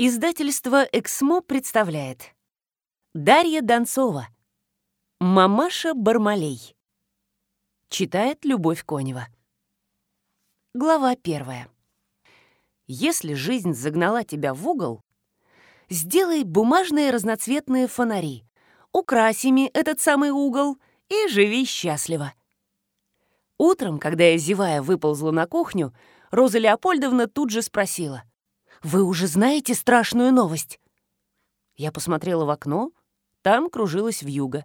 Издательство «Эксмо» представляет. Дарья Донцова. «Мамаша Бармалей» Читает Любовь Конева. Глава первая. Если жизнь загнала тебя в угол, сделай бумажные разноцветные фонари, укрась ими этот самый угол и живи счастливо. Утром, когда я, зевая, выползла на кухню, Роза Леопольдовна тут же спросила. «Вы уже знаете страшную новость?» Я посмотрела в окно, там кружилась вьюга.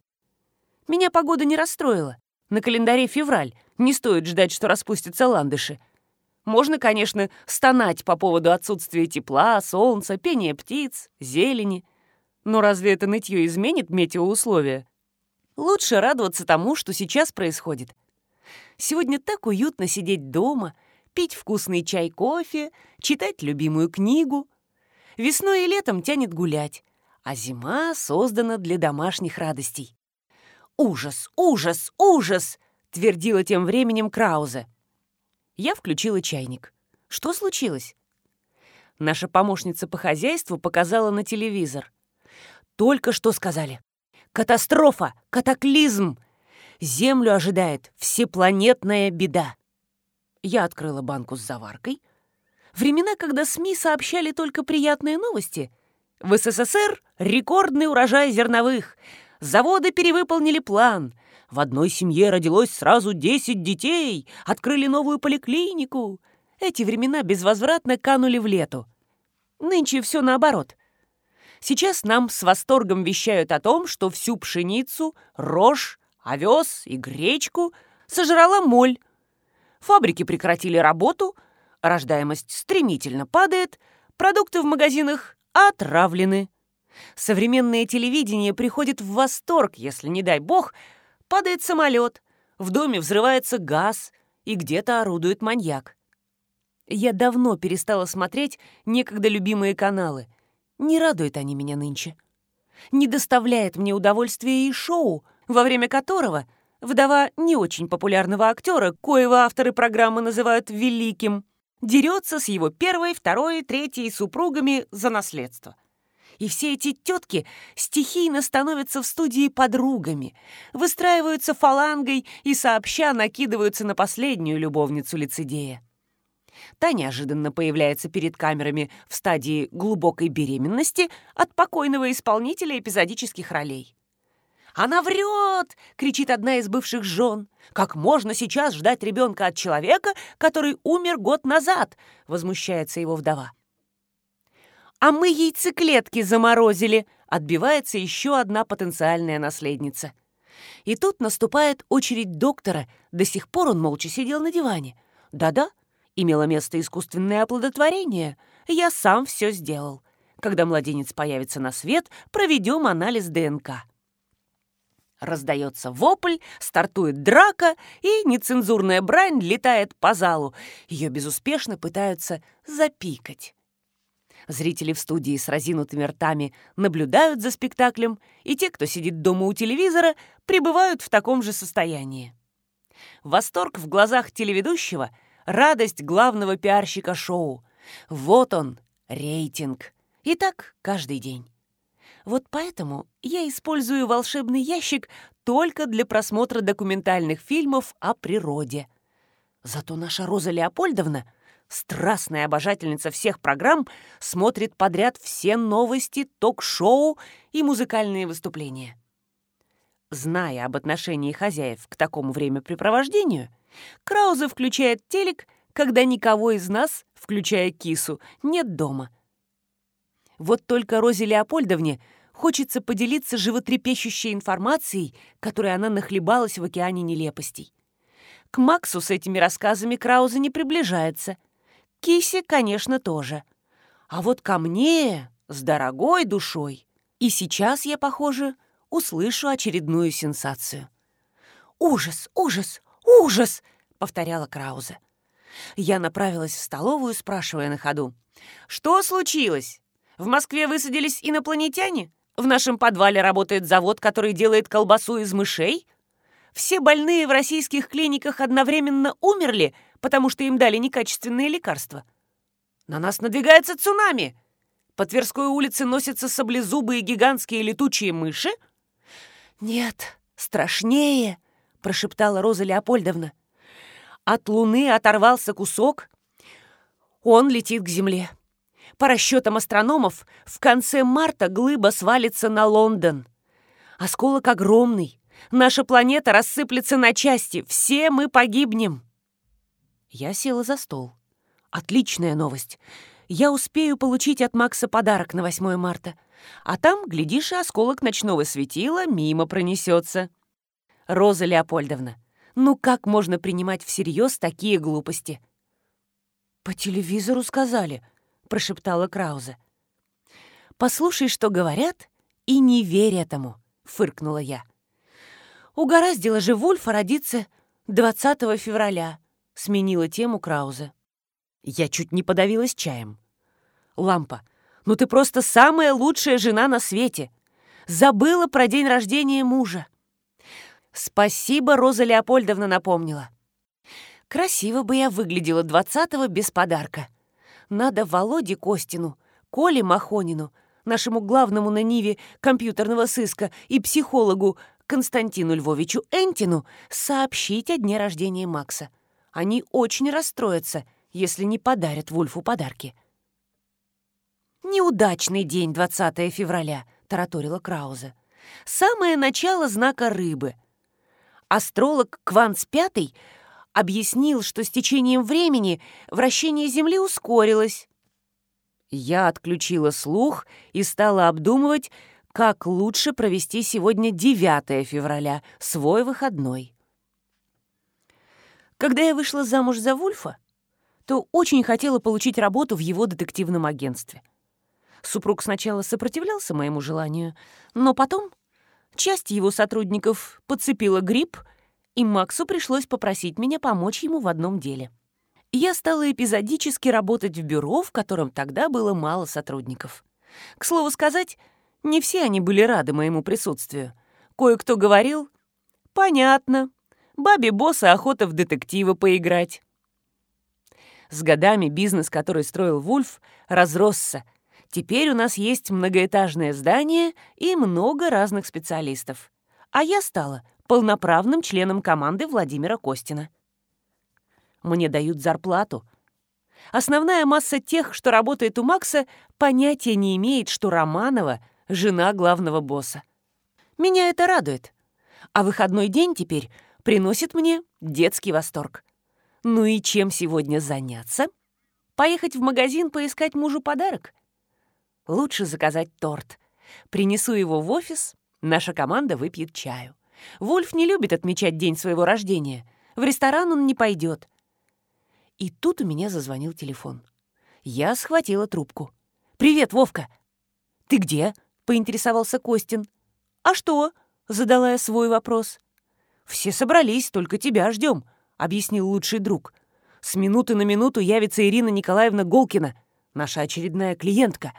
Меня погода не расстроила. На календаре февраль, не стоит ждать, что распустятся ландыши. Можно, конечно, стонать по поводу отсутствия тепла, солнца, пения птиц, зелени. Но разве это нытье изменит метеоусловия? Лучше радоваться тому, что сейчас происходит. Сегодня так уютно сидеть дома, пить вкусный чай, кофе, читать любимую книгу. Весной и летом тянет гулять, а зима создана для домашних радостей. «Ужас, ужас, ужас!» — твердила тем временем Краузе. Я включила чайник. Что случилось? Наша помощница по хозяйству показала на телевизор. Только что сказали. Катастрофа, катаклизм. Землю ожидает всепланетная беда. Я открыла банку с заваркой. Времена, когда СМИ сообщали только приятные новости. В СССР рекордный урожай зерновых. Заводы перевыполнили план. В одной семье родилось сразу 10 детей. Открыли новую поликлинику. Эти времена безвозвратно канули в лету. Нынче все наоборот. Сейчас нам с восторгом вещают о том, что всю пшеницу, рожь, овес и гречку сожрала моль, Фабрики прекратили работу, рождаемость стремительно падает, продукты в магазинах отравлены. Современное телевидение приходит в восторг, если, не дай бог, падает самолет, в доме взрывается газ и где-то орудует маньяк. Я давно перестала смотреть некогда любимые каналы. Не радуют они меня нынче. Не доставляет мне удовольствия и шоу, во время которого – вдова не очень популярного актера, коего авторы программы называют «великим», дерется с его первой, второй, третьей супругами за наследство. И все эти тетки стихийно становятся в студии подругами, выстраиваются фалангой и сообща накидываются на последнюю любовницу лицедея. Та неожиданно появляется перед камерами в стадии глубокой беременности от покойного исполнителя эпизодических ролей. «Она врет!» — кричит одна из бывших жен. «Как можно сейчас ждать ребенка от человека, который умер год назад?» — возмущается его вдова. «А мы яйцеклетки заморозили!» — отбивается еще одна потенциальная наследница. И тут наступает очередь доктора. До сих пор он молча сидел на диване. «Да-да, имело место искусственное оплодотворение. Я сам все сделал. Когда младенец появится на свет, проведем анализ ДНК». Раздается вопль, стартует драка, и нецензурная брань летает по залу. Ее безуспешно пытаются запикать. Зрители в студии с разинутыми ртами наблюдают за спектаклем, и те, кто сидит дома у телевизора, пребывают в таком же состоянии. Восторг в глазах телеведущего — радость главного пиарщика шоу. Вот он, рейтинг. И так каждый день. Вот поэтому я использую волшебный ящик только для просмотра документальных фильмов о природе. Зато наша Роза Леопольдовна, страстная обожательница всех программ, смотрит подряд все новости, ток-шоу и музыкальные выступления. Зная об отношении хозяев к такому времяпрепровождению, Краузе включает телек, когда никого из нас, включая кису, нет дома — вот только Розе Леопольдовне хочется поделиться животрепещущей информацией, которой она нахлебалась в океане нелепостей. К Максу с этими рассказами Крауза не приближается. Кисе, конечно, тоже. А вот ко мне с дорогой душой. И сейчас я, похоже, услышу очередную сенсацию. «Ужас, ужас, ужас!» — повторяла Крауза. Я направилась в столовую, спрашивая на ходу. «Что случилось? В Москве высадились инопланетяне? В нашем подвале работает завод, который делает колбасу из мышей? Все больные в российских клиниках одновременно умерли, потому что им дали некачественные лекарства. На нас надвигается цунами. По Тверской улице носятся саблезубые гигантские летучие мыши? Нет, страшнее, прошептала Роза Леопольдовна. От луны оторвался кусок. Он летит к земле. По расчетам астрономов, в конце марта глыба свалится на Лондон. Осколок огромный. Наша планета рассыплется на части. Все мы погибнем. Я села за стол. Отличная новость. Я успею получить от Макса подарок на 8 марта. А там, глядишь, и осколок ночного светила мимо пронесется. Роза Леопольдовна, ну как можно принимать всерьез такие глупости? По телевизору сказали, прошептала Краузе. Послушай, что говорят, и не верь этому, фыркнула я. Угораздило же Вульфа родиться 20 февраля, сменила тему Краузе. Я чуть не подавилась чаем. Лампа, ну ты просто самая лучшая жена на свете. Забыла про день рождения мужа. Спасибо, Роза Леопольдовна напомнила. Красиво бы я выглядела двадцатого без подарка. Надо Володе Костину, Коле Махонину, нашему главному на Ниве компьютерного сыска и психологу Константину Львовичу Энтину сообщить о дне рождения Макса. Они очень расстроятся, если не подарят Вульфу подарки. «Неудачный день, 20 февраля», — тараторила Крауза. «Самое начало знака рыбы. Астролог Кванц Пятый объяснил, что с течением времени вращение Земли ускорилось. Я отключила слух и стала обдумывать, как лучше провести сегодня 9 февраля, свой выходной. Когда я вышла замуж за Вульфа, то очень хотела получить работу в его детективном агентстве. Супруг сначала сопротивлялся моему желанию, но потом Часть его сотрудников подцепила грипп, и Максу пришлось попросить меня помочь ему в одном деле. Я стала эпизодически работать в бюро, в котором тогда было мало сотрудников. К слову сказать, не все они были рады моему присутствию. Кое-кто говорил «Понятно, бабе босса охота в детектива поиграть». С годами бизнес, который строил Вульф, разросся, Теперь у нас есть многоэтажное здание и много разных специалистов. А я стала полноправным членом команды Владимира Костина. Мне дают зарплату. Основная масса тех, что работает у Макса, понятия не имеет, что Романова — жена главного босса. Меня это радует. А выходной день теперь приносит мне детский восторг. Ну и чем сегодня заняться? Поехать в магазин поискать мужу подарок — Лучше заказать торт. Принесу его в офис, наша команда выпьет чаю. Вольф не любит отмечать день своего рождения. В ресторан он не пойдет. И тут у меня зазвонил телефон. Я схватила трубку. «Привет, Вовка!» «Ты где?» — поинтересовался Костин. «А что?» — задала я свой вопрос. «Все собрались, только тебя ждем», — объяснил лучший друг. «С минуты на минуту явится Ирина Николаевна Голкина, наша очередная клиентка».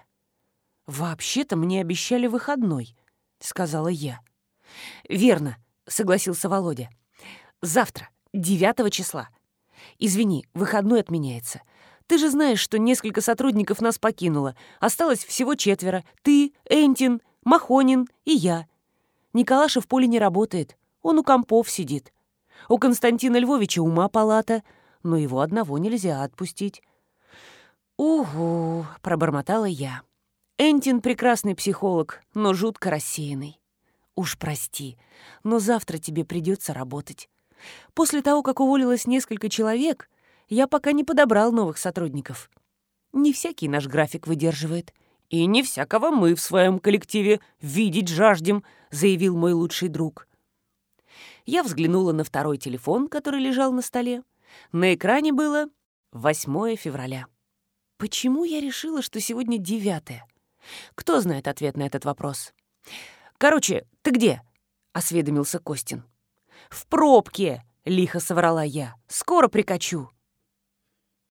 «Вообще-то мне обещали выходной», — сказала я. «Верно», — согласился Володя. «Завтра, 9 числа. Извини, выходной отменяется. Ты же знаешь, что несколько сотрудников нас покинуло. Осталось всего четверо. Ты, Энтин, Махонин и я. Николаша в поле не работает. Он у компов сидит. У Константина Львовича ума палата, но его одного нельзя отпустить». «Угу», — пробормотала я. Энтин прекрасный психолог, но жутко рассеянный. Уж прости, но завтра тебе придется работать. После того, как уволилось несколько человек, я пока не подобрал новых сотрудников. Не всякий наш график выдерживает. И не всякого мы в своем коллективе видеть жаждем, заявил мой лучший друг. Я взглянула на второй телефон, который лежал на столе. На экране было 8 февраля. Почему я решила, что сегодня 9? Кто знает ответ на этот вопрос? «Короче, ты где?» — осведомился Костин. «В пробке!» — лихо соврала я. «Скоро прикачу».